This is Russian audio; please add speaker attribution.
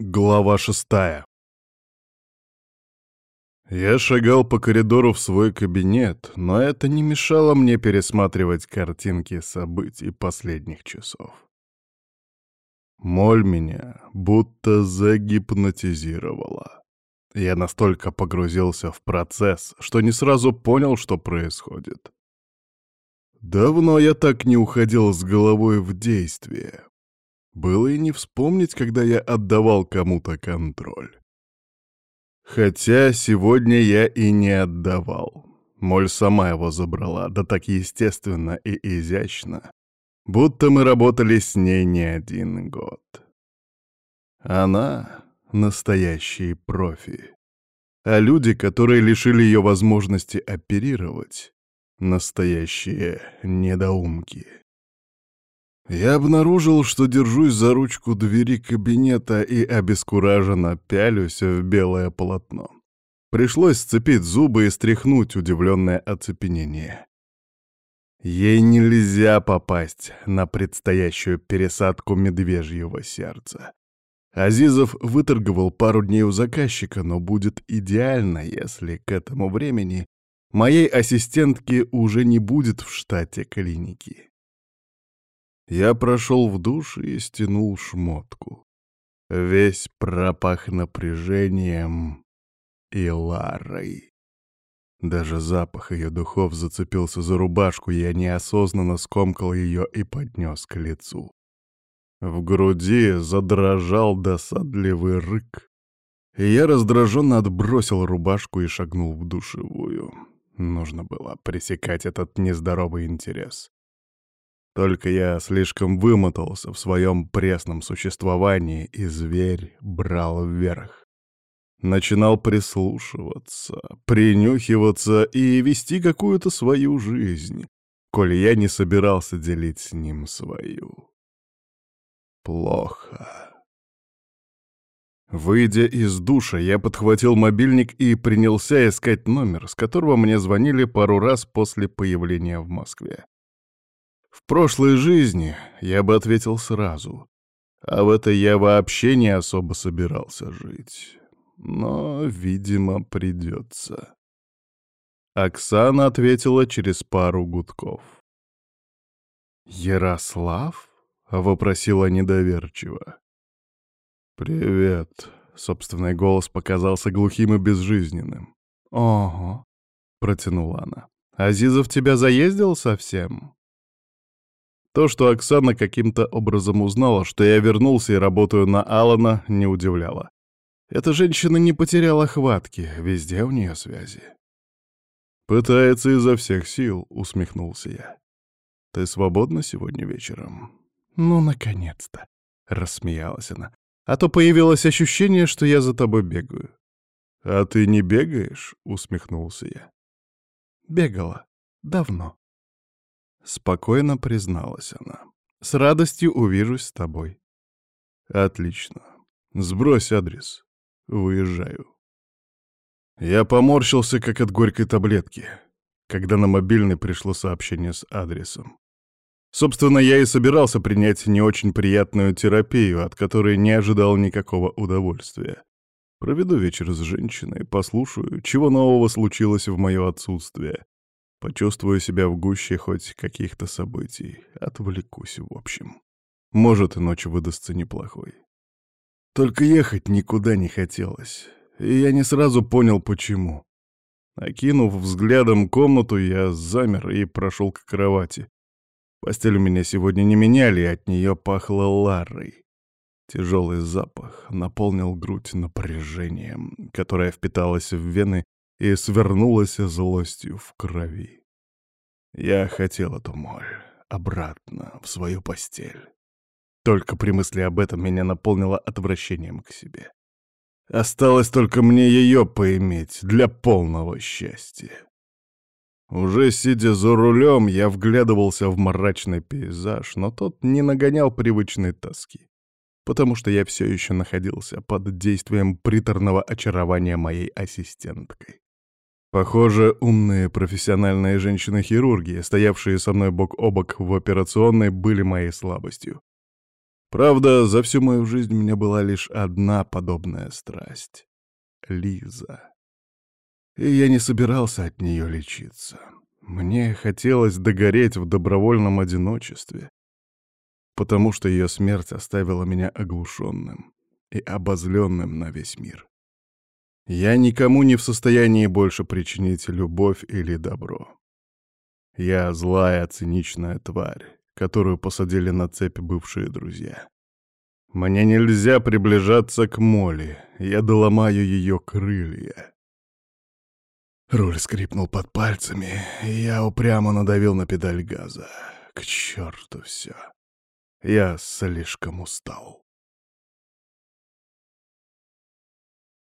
Speaker 1: Глава шестая Я шагал по коридору в свой кабинет, но это не мешало мне пересматривать картинки событий последних часов. Моль меня будто загипнотизировала. Я настолько погрузился в процесс, что не сразу понял, что происходит. Давно я так не уходил с головой в действие. Было и не вспомнить, когда я отдавал кому-то контроль. Хотя сегодня я и не отдавал. Моль сама его забрала, да так естественно и изящно, будто мы работали с ней не один год. Она — настоящий профи. А люди, которые лишили ее возможности оперировать, — настоящие недоумки. Я обнаружил, что держусь за ручку двери кабинета и обескураженно пялюсь в белое полотно. Пришлось сцепить зубы и стряхнуть удивленное оцепенение. Ей нельзя попасть на предстоящую пересадку медвежьего сердца. Азизов выторговал пару дней у заказчика, но будет идеально, если к этому времени моей ассистентки уже не будет в штате клиники. Я прошел в душ и стянул шмотку. Весь пропах напряжением и Ларой. Даже запах ее духов зацепился за рубашку, я неосознанно скомкал ее и поднес к лицу. В груди задрожал досадливый рык, я раздраженно отбросил рубашку и шагнул в душевую. Нужно было пресекать этот нездоровый интерес. Только я слишком вымотался в своем пресном существовании, и зверь брал вверх. Начинал прислушиваться, принюхиваться и вести какую-то свою жизнь, коли я не собирался делить с ним свою. Плохо. Выйдя из душа, я подхватил мобильник и принялся искать номер, с которого мне звонили пару раз после появления в Москве. В прошлой жизни я бы ответил сразу, а в этой я вообще не особо собирался жить. Но, видимо, придется. Оксана ответила через пару гудков. «Ярослав?» — вопросила недоверчиво. «Привет», — собственный голос показался глухим и безжизненным. «Ого», — протянула она. «Азизов тебя заездил совсем?» То, что Оксана каким-то образом узнала, что я вернулся и работаю на Алана, не удивляло. Эта женщина не потеряла хватки, везде у нее связи. «Пытается изо всех сил», — усмехнулся я. «Ты свободна сегодня вечером?» «Ну, наконец-то», — рассмеялась она. «А то появилось ощущение, что я за тобой бегаю». «А ты не бегаешь?» — усмехнулся я. «Бегала. Давно». Спокойно призналась она. «С радостью увижусь с тобой». «Отлично. Сбрось адрес. Выезжаю». Я поморщился, как от горькой таблетки, когда на мобильный пришло сообщение с адресом. Собственно, я и собирался принять не очень приятную терапию, от которой не ожидал никакого удовольствия. Проведу вечер с женщиной, послушаю, чего нового случилось в мое отсутствие, Почувствую себя в гуще хоть каких-то событий. Отвлекусь, в общем. Может, и ночь выдастся неплохой. Только ехать никуда не хотелось. И я не сразу понял, почему. Окинув взглядом комнату, я замер и прошел к кровати. Постель у меня сегодня не меняли, от нее пахло ларой. Тяжелый запах наполнил грудь напряжением, которое впиталось в вены и свернулась злостью в крови. Я хотел эту моль обратно, в свою постель. Только при мысли об этом меня наполнило отвращением к себе. Осталось только мне ее поиметь для полного счастья. Уже сидя за рулем, я вглядывался в мрачный пейзаж, но тот не нагонял привычной тоски, потому что я все еще находился под действием приторного очарования моей ассистенткой. Похоже, умные профессиональные женщины-хирурги, стоявшие со мной бок о бок в операционной, были моей слабостью. Правда, за всю мою жизнь у меня была лишь одна подобная страсть — Лиза. И я не собирался от нее лечиться. Мне хотелось догореть в добровольном одиночестве, потому что ее смерть оставила меня оглушенным и обозленным на весь мир. Я никому не в состоянии больше причинить любовь или добро. Я злая, циничная тварь, которую посадили на цепь бывшие друзья. Мне нельзя приближаться к Молли, я доломаю ее крылья. Руль скрипнул под пальцами, и я упрямо надавил на педаль газа. К черту все. Я слишком устал.